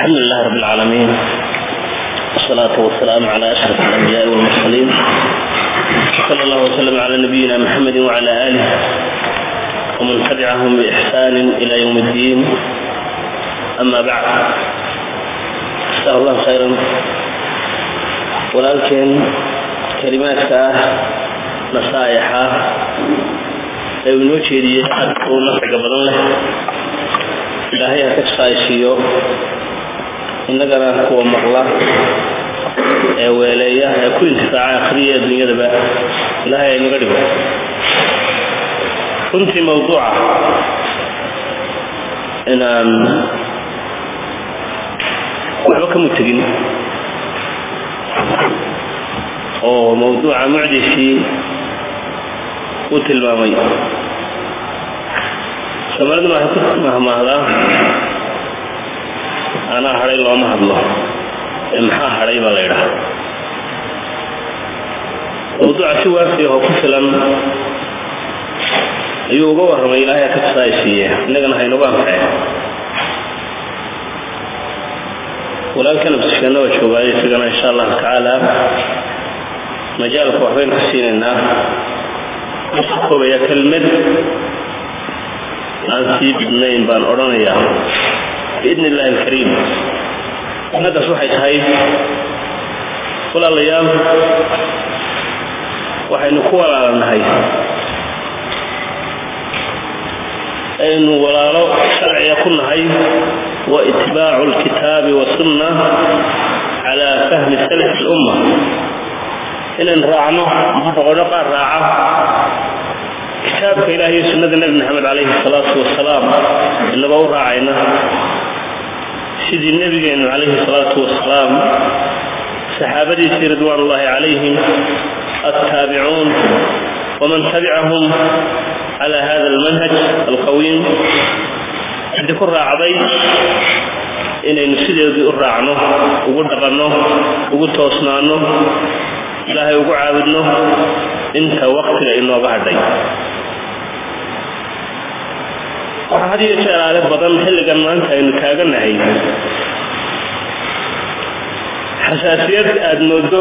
الحمد لله رب العالمين. والصلاة والسلام على أشرف الأنبياء والمرسلين. صلى الله وسلم على نبينا محمد وعلى آله. ومن تبعهم بإحسان إلى يوم الدين. أما بعد جزاه الله خيرا. ولكن كلمات نصائح uu inoo jeediyey uu nafciga badan ka shaqayshiiyo innagana kuwa maqla ee weeleeya ee ku intifaaca akhriya adduunyadaba ilaahay aynaga dhigo. Runtii mawduuca inaan waxba ka mutegin oo mawduuca mucdishii uu tilmaamay. Soomaaliduna waxay ku mahmaahdaa anaa hadhay looma hadlo. Ee maxaa hadhay baa la ydhaha mawduuca si waafi ahoo ku filan. Ayuu uga warramay ilaahay ka tasaaysiiye innagana haynagu anfaceen walaalkana bsishkeenna waa joogaayo isagana insha allahu tacaala majaalka waxbaynu ka siinaynaa koobaya kelmad aan sii bidnayn baan odhanayaa بإذن الله الكريم. أنا تصوحي هاي. كل الأيام وحين نقوى على النهاية. أن ولا رأى الشرع يكون هاي. وإتباع الكتاب والسنة على فهم سلف الأمة. إن رأنا ما رأى راعة كتاب إلهي سنة النبي محمد عليه الصلاة والسلام. اللي بقول راعينا سيد النبي عليه الصلاة والسلام صحابتي رضوان الله عليهم التابعون ومن تبعهم على هذا المنهج القويم عندك الرعبي إن نسيد يدي الرعنه وقل دقنه وقل توسنانه لا يقع عبدنه إنت وقت لإنه بعدين waxaa had iyo jeer aale badan xilligan maanta aynu taaganahay xasaasiyad aada moodo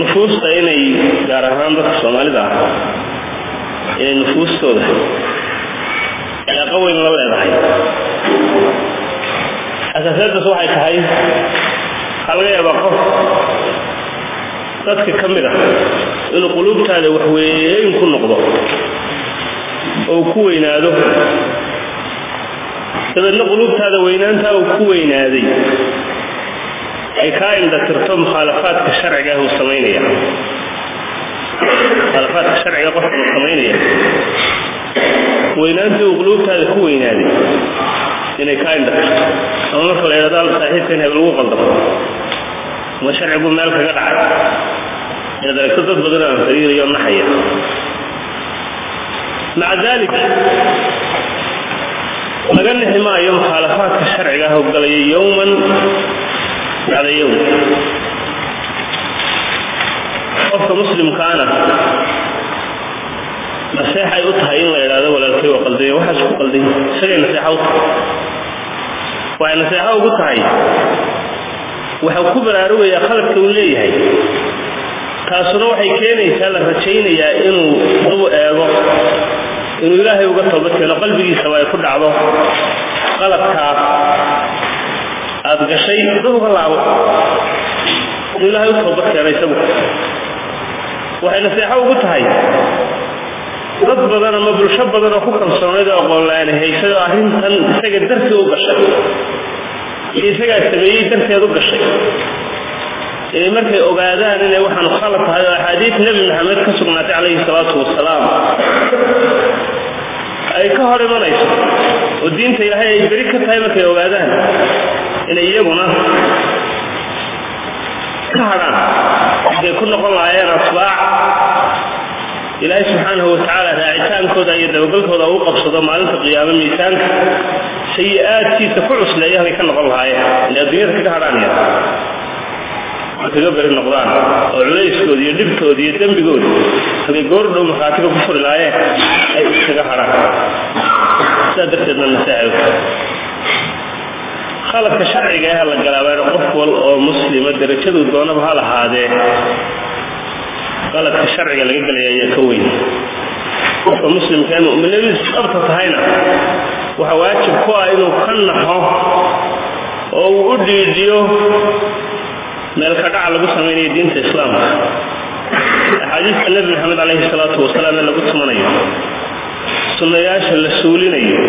nufuusta inay gaar ahaan dadka soomaalida ah inay nufuustooda cilaaqo weyn la leedahay xasaasiyaddaas waxay tahay waxaa laga yaabaa qof dadka ka mid ah inuu quluubtaada waxweeyeyn ku noqdo أو كوين هذا هذا القلوب هذا وين أنت أو كوين هذه إكائن ذكرتم مخالفات الشرع جاه وصمينية مخالفات الشرع جاه وصمينية وين أنت القلوب هذا كوين هذه إن إكائن ذكرتم أمر في الإعدادات الصحيحة إنها بالوقع الضبط وما شرع بمالك قدعة إذا كتب بدنا فريري يوم نحيه مع ذلك لقد ما يوم خالفات الشرع له وقال يوما بعد يوم. قف مسلم كان. نصيحة يطها إن لا إلى ولا الكي وقال دي وحش وقال دي سري نصيحة. وطها وعن نصيحة وقطها وحو كبر أروي يا خلق كوليه تاسروحي كيني سالة فتشيني يا إنو دو أبو إن إلهي وقت الله كلا قلبي سواء يكون عضو قلب كار أبقى شيء أن الله إنه إلهي وقت الله كلا يسمو وحينا سيحاو قلت هاي رب بنا مبرو شب بنا خبرا سنوني ده أقول الله يعني هاي سيد أهلين تن سيد درسي وقشا هاي سيد سبيه درسي وقشا إيه مركي أقادان إنه وحن خلط هذا الحديث نبي محمد كسرنات عليه الصلاة والسلام ay ka hor imanayso oo diinta ilaahay ay beri ka tahay markay ogaadaan inay iyaguna ka hadhaan waxay ku noqon lahaayeen asbaac ilaahay subxaanahu watacaala raacitaankooda iyo dabagalkooda uu qabsado maalinta qiyaamo miisaanka sayi-aadkiisa ku cusleeya halkay ka noqon lahaayeen inay adduunyada kaga hadhaanaya kaga beri noqdaan oo culayskooda iyo dhibtooda iyo dembigooda halkay goor dhow markhaatiga ku furi lahaayeen ay iskaga hadhaan sidaa darteedna naseexay khaladka sharciga ah la galaabayna qof wal oo muslima darajaduu doonaba ha lahaadee qaladka sharciga laga gelaya ayaa ka weyn. Qofka muslimka ee mu'minadiisu dhabta tahayna waxaa waajib ku ah inuu ka naxo oo uu u dhiidhiyo meelka dhaca lagu samaynayo diinta islaamka. Axaadiista nebi maxamed calayhi salaatu wasalaam ee lagu tumanayo sunnayaasha la suulinayo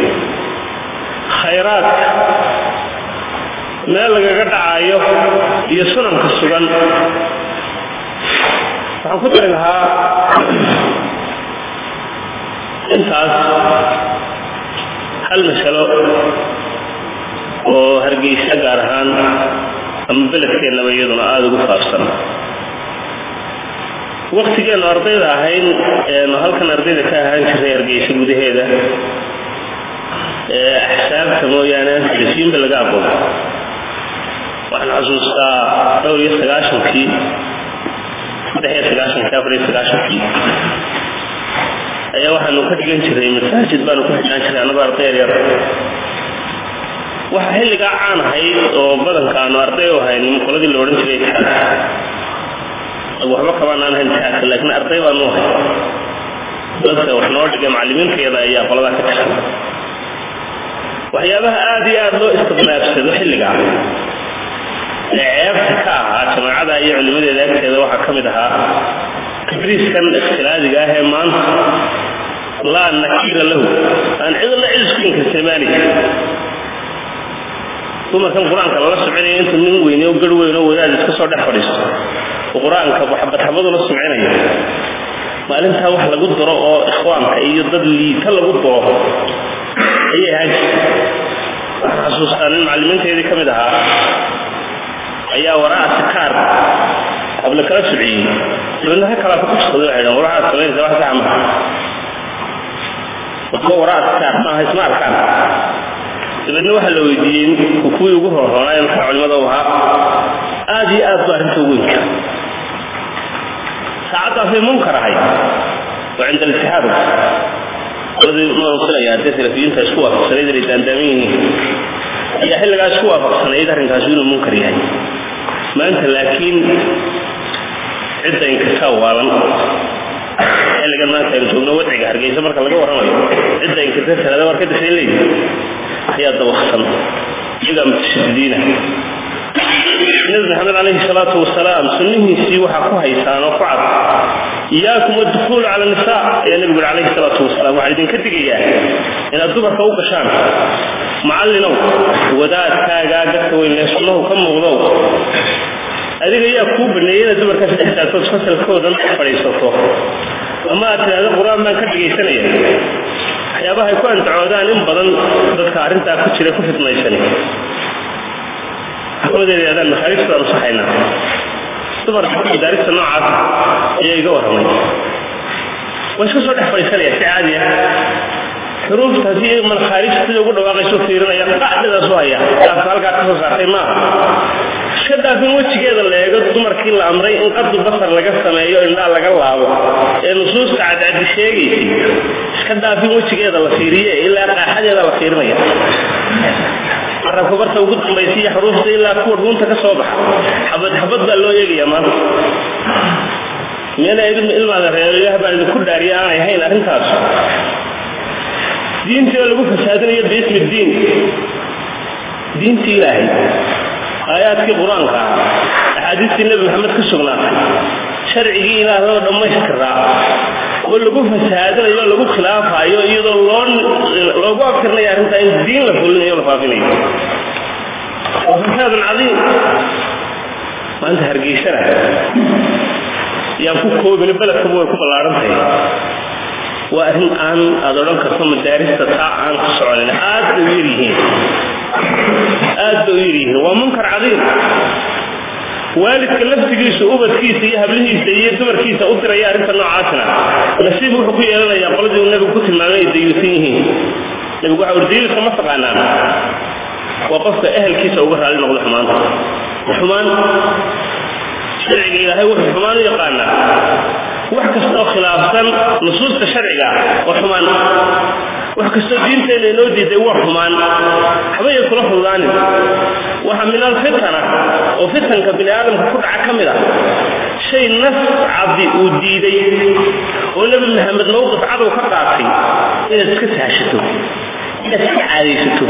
khayraadka meel lagaga dhacayo iyo sunanka sugan. Waxaan ku dari lahaa intaas hal masalo oo hargeysa gaar ahaan ama beledkeennaba iyaduna aada ugu faafsan. Waktigeenu ardayda ahayn eenu halkan ardayda ka ahaan jiray hargeysa gudaheeda ee axsaabta mooyaane aan telefiyinba laga aqoon. Waxaan xasuustaa dhowr iyo sagaashankii saddex iyo sagaashankii afar iyo sagaashankii. Ayaa waxaanu ka dhigan jiray masaajid baanu ku xidhaan jiray annagoo arday yaryar waxaa xilligaa caan ahayd oo badanka aanu arday u ahayn qoladii la odhan jiray. Waxba kabaanaan ahayn taagka laakiin arday baanu ahay dadka wax noo dhigay macallimiinteeda ayaa qoladaa ka tirsan waxyaabaha aada iyo aada loo istiqlaabsado xilligaa ee ceebta ka ahaa jamaacada iyo culimadeeda agteeda waxaa ka mid ahaa tabriiskan ikhtilaadiga ah ee maanta. Laa nakiira lahu. Aan cid isku inkirtilmaani ثم كان القرآن كلا الله سمعني أنت من ويني وقل وينه وإذا جدك صور دع فريس وقرآن كلا محبة حمد الله سمعني ما لم تاوح لقد دراء إخوان أي ضد لي كلا قد دراء أي هاج حسوس أن المعلمين تيدي كمدها أي وراء سكار قبل كلا سبعين لأن هاي كلا فكتش قدر حيدا وراء سمعين زواح زعمها وقوة وراء سكار ما هاي سمع dabeedna waxaa la weydiiyey kuwii ugu horhoonaa ee markaa culimada u ahaa aada iyo aad ba arrinta ugu weynka saacaddaasay munkar ahay oo cinda alitixaad qoladii maansilaya haddee salafiyiinta isku waafaqsanayd inay daandaaman yihiin ayaa xilligaa isku waafaqsanayd arrinkaasi inuu munkar yahay maanta laakiin cidda inkirtaa waalan xilligan maanta aynu joogno wadciga hargeysa marka laga warramayo cidda inkirta talada war ka dashay leeyihi ayaa calayhi salaatu wasalaam sunnihiisii waxaa ku haysaan oo ku cad iyaakum addukuulu cala nisaa ayaa nebigu yuri calayhi salaatu wasalaam waxaan idinka digayaa inaad dumarka u gashaan macallinow wadaadkaagaa dadka weyn ee sunnahu ka muuqdow adiga yaa kuu baneeyey inaad dumarkaas dhex taagtood fasalkoodan fadhiisato ama aad qur-aan baan ka dhegaysanaya waxyaabaha ay ku andacoodaan in badan dadka arrintaa ku jira ku fitnaysani maxkamadeeda yadaan makhaariijta aanu saxaynaa dumarka madaarista noocaas ayaa iga warramay. Waa iska soo dhex fadhiisanaya si caadi ah. Xuruuftaasi malkhaarij sida ugu dhawaaqayso fiirinaya qacdadaas u haya. Taas halkaa ka saartay maaha. Iska dhaafin wejigeeda la dumarkii la amray in qadu basar laga sameeyo indhaa laga laabo. Ee nusuusta cadcadi sheegaysay iska dhaafin wejigeeda la fiiriye ilaa qaaxadeeda la fiirinaya carabka barta ugu dambaysa iyo xuruufta ilaa kuwa dhuunta ka soo baxa xabad xabad baa loo eegaya maanta meela ilmaada reebayaha baan idinku dhaariya aanay hayn arrintaas diintii lagu fasaadinayo biismi diin diintii ilaahay aayaadkii qur-aanka ah axaadiistii nebi maxamed ka sugnaatay iyadoo loo loogu abtirnayo arrintaa in diin la fulinayo o la faafinayo waa fasaadun cadiim maanta hargeysana yaan ku koobini beledkaba way ku ballaaran tahay waa arrin aan aada odhan karto madaarista taa aan ku soconin aad bay u yar yihiin aad bay u yar yihiin waa munkar cadiim والدك لفتي جيس أبد كيس يهب له سيئة دمر كيس أكرا يا رسال الله عاتنا لسيبه الحقية لنا يا قلدي النبي كتل معنا يديوثينه نبي قاعد ورديل خمسك عنا وقفت أهل كيس أبد على المغل حمان. حمان شرعي إلى هاي وحي حمان يقالنا وحكي استو خلافة نصوص تشرعي وحمان وحكي استو دينتين نودي دي وحمان. حبيل كله الغاني waxaa min alfitana oo fitanka bini aadamka ku dhaca ka mid ah. Shay nas cabdi uu diiday oo nebi maxamed mowqif cadow ka qaatay inaad iska saashato inaad iska caadaysato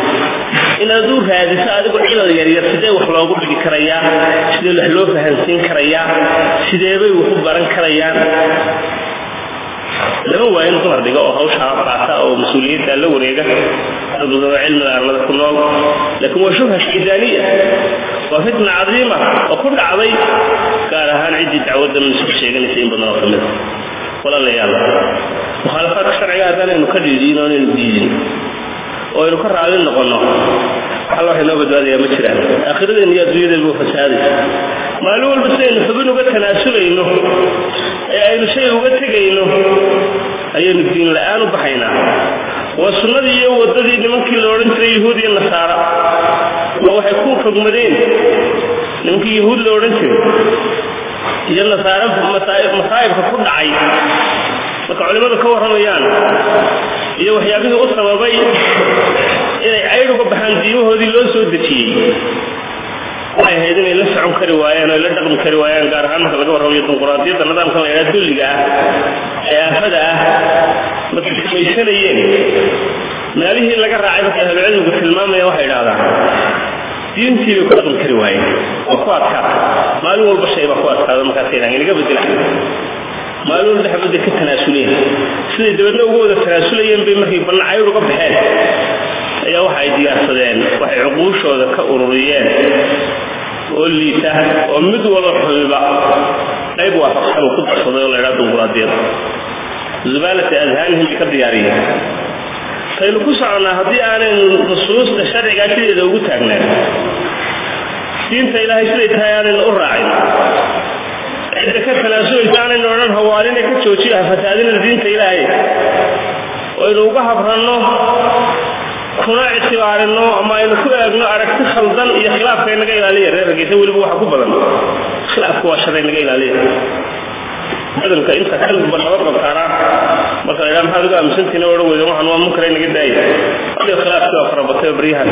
inaad u raadiso adigu cilal yaryar sidee wax loogu dhigi karayaa sidee wax loo fahansiin karayaa sideebay wax u baran karayaan? Lama waa in dumar dhiga oo hawshaa qaata oo mas'uuliyadda la wareega dadudaba cilmiga arlada ku nool. Laakiin waa shubha shaydaaniya waa fitna cadiima oo ku dhacday gaar ahaan ciddii dacwadda mansuub sheeganaysa in badan oo ka mida walaalayaal mukhaalafaadka sharciga haddaanaynu ka dhiidin oo inaynu diidin oo aynu ka raali noqonno waxalla wax inoo badbaadayaa ma jiraan. Aakhiradeena iyo adduunyadeena buu fasaadaysa maalin walba sidaynu xubin uga tanaasulayno ee aynu shay uga tegayno ayaynu diin la'aan u baxaynaa nasaara oo waxay ku rogmadeen nimankii yuhuud la odhan jiray iyo nasaara masaa'ibka ku dhacay marka culimmadu ka warramayaan iyo waxyaabihii u sababay inay caydh uga baxaan diimahoodii loo soo dejiyey waxay ahayd inay la socon kari waayaan oo la dhaqmi kari waayaan gaar ahaan marka laga warramayo dimuquraadiyadda nidaamkan la yidhaha dulliga ah ee aafada ah markay samaysanayeen meelihii laga raacay markay ahlucilmigu tilmaamaya waxay idhahdaan diintii bay ku dhaqmi kari waayeen oo ku adkaata maalin walba shay baa ku adkaada markaasay dhahan inaga bedela maalin walba xabadday ka tanaasuleen siday dabadna uga wada tanaasulayeen bay markay banna caydh uga baxeen ayaa waxa ay diyaarsadeen waxay cuquushooda ka ururiyeen oo liita oo mid wada xumiba qayb waafaqsan uu ku darsaday oo la ydhaha dimuquraadiyada zubaalata adhaanihim bay ka diyaariyeen kaynu ku soconnaa haddii aanaynu nusuusta sharcigaa sideeda ugu taagnaan diinta ilaahay siday tahay aanaynu u raacin. Cidda ka tanaasulaysa aanaynu odhan hawaalina ka joojiyo hafasaadina diinta ilaahay. Aynu uga habranno kuna ictibaarinno ama aynu ku eegno aragti khaldan iyo khilaafka inaga ilaaliya reer hargeysa weliba waxa ku badan. Khilaafku waa shar inaga ilaaliya badanka inta kalba naba qabtaanaa marka la yidhaha maxaad uga aaminsantihiin odhan waxaan waa munkara inaga daaya adiga khilaafkii waa farabatay baryahan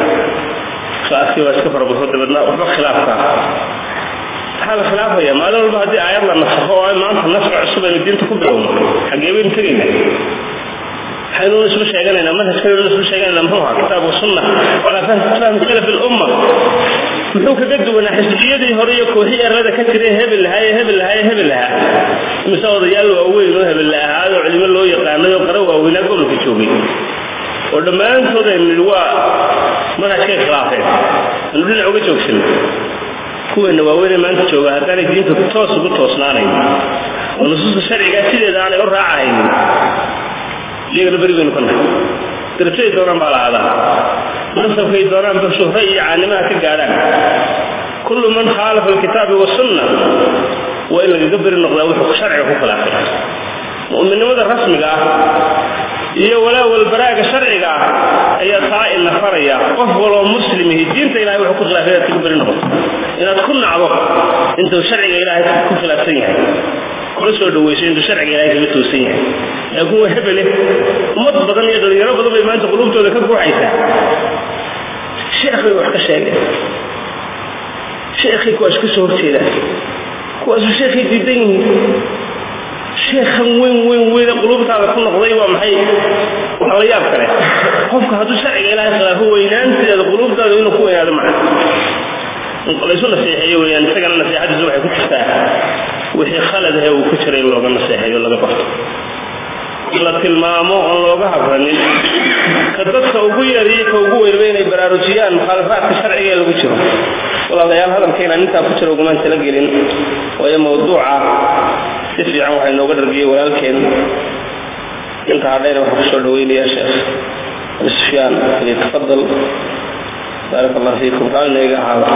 khilaafkii waa iska farabato dabeedna waxba khilaafka. Maxaa la khilaafaya maalin walba haddii aayad la nasakho oo maanta nasra cusub aynu diinta ku bilowno xaggee baynu waxaynu isku sheeganaynaa manhajkaynu isku sheeganayna muxuu ahaa? Kitaab sunna. Calaa fahmi salaf lumma muxuu kaga duwanaa xisbiyadii hore iyo kooxii erlada ka jiray hebel lahaa ee hebel lahaa ee hebel lahaa. Imise odayaal waaweyn oo hebel la culimo loo yaqaanay oo qara waaweynaa gobolka joogay. Oo dhammaantood aynu nidhi waa manhajkay khilaafeen aynu dhinac uga joogsan. Kuweena waaweynee maanta jooga haddaanay diinta toos ugu toosnaanayn. Oo nusuusta sharcigaa sideeda aanay u raacahaynin. Iyagana beri baynu ka nahay. Darajaday doonaan baa in lagaga beri noqdaa wuxuu sharciga ku khilaafay mu'minnimada rasmiga ah iyo walaa walbaraaga sharciga ah ayaa taa ina faraya qof waloo muslimihi diinta ilahay wuxuu ku khilaafay inaad kaga beri noqoto inaad ku nacdo intuu sharciga ilaahay ku khilaafsan yahay kula soo dhaweyso intuu sharciga ilahay kaga toosan yahay laakiin waa hebele ummad badan iyo dhalinyaro badan bay maanta qulubtooda ka guuxaysaa sheekh bay wax ka sheegeen sheekhay kuwaas ka soo horjeedaan kuwaasu sheekhay diidan yihiin sheekhan weyn weyn weyne qulubtaada ku noqday waa maxay waxa la yaab kale qofka hadduu sharciga ilaahay khilaafo weynaanteeda qulubtaada inuu ku weynaado maca laysu naseexeeyo weyaan isagana naseexadiisu waxay ku jirtaa la tilmaamo oon looga habranin. Ka dadka ugu yariyo ka ugu weynba inay baraarujiyaan mukhaalafaadka sharciga ee lagu jiro. Walaalayaal hadalkaynaan intaa ku jiro ugumaan tala gelin. Waayo mawduuca si fiican waxaa inooga dhargiyey walaalkeen. Inta hadhayna waxaan ku soo dhaweynayaa sheekh ali sufyaan ali tafadal baarak allah fiikum raalina iga ahaada